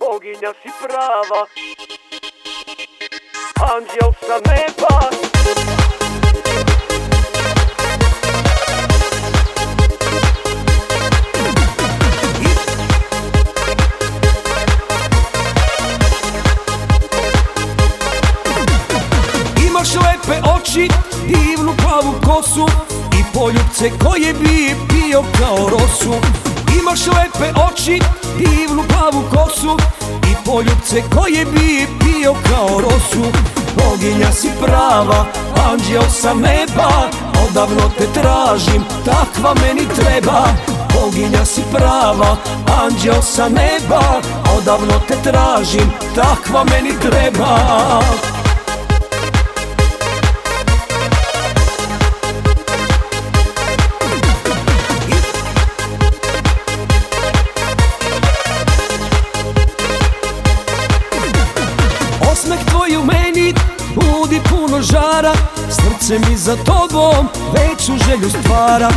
Boginja si prava. Anđel sa neba. Imaš lepe oči, divnu plavu kosu I poljubce koje bi pio kao rosu Imaš lepe oči, divnu plavu kosu I poljubce koje bi pio kao rosu. Boginja si prava, anđeo sa neba Odavno te tražim, takva meni treba. Boginja si prava, anđeo sa neba Odavno te tražim, takva meni treba žara Srce mi za tobom veću želju stvara.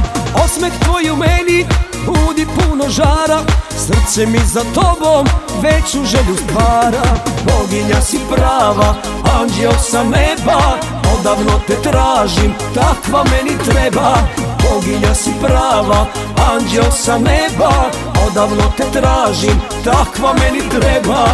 Osmeh tvoj u meni budi puno žara Srce mi za tobom veću želju stvara. Boginja si prava, anđeo sa neba Odavno te tražim, takva meni treba. Boginja si prava, anđeo sa neba Odavno te tražim, takva meni treba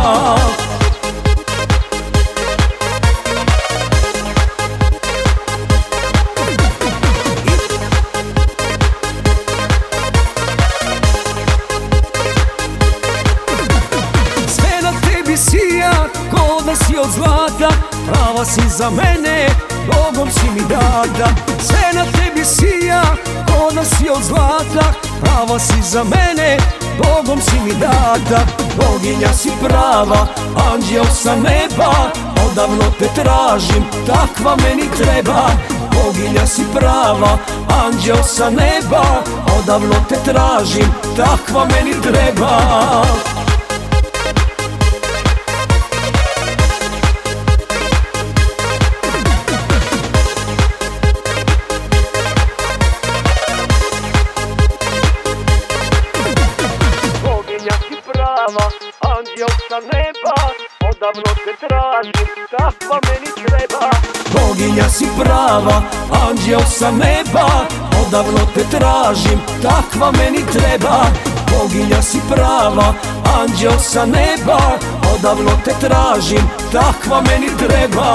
da si od zlata Prava si za mene, Bogom si mi data. Sve na tebi sija, ko da si od zlata Prava si za mene, Bogom si mi data. Boginja si prava, anđeo sa neba Odavno te tražim, takva meni treba. Boginja si prava, anđeo sa neba Odavno te tražim, takva meni treba Anđel sa neba Odavno te tražim Takva meni treba. Boginja si prava, anđeo sa neba Odavno te tražim, takva meni treba. Boginja si prava, anđeo sa neba Odavno te tražim, takva meni treba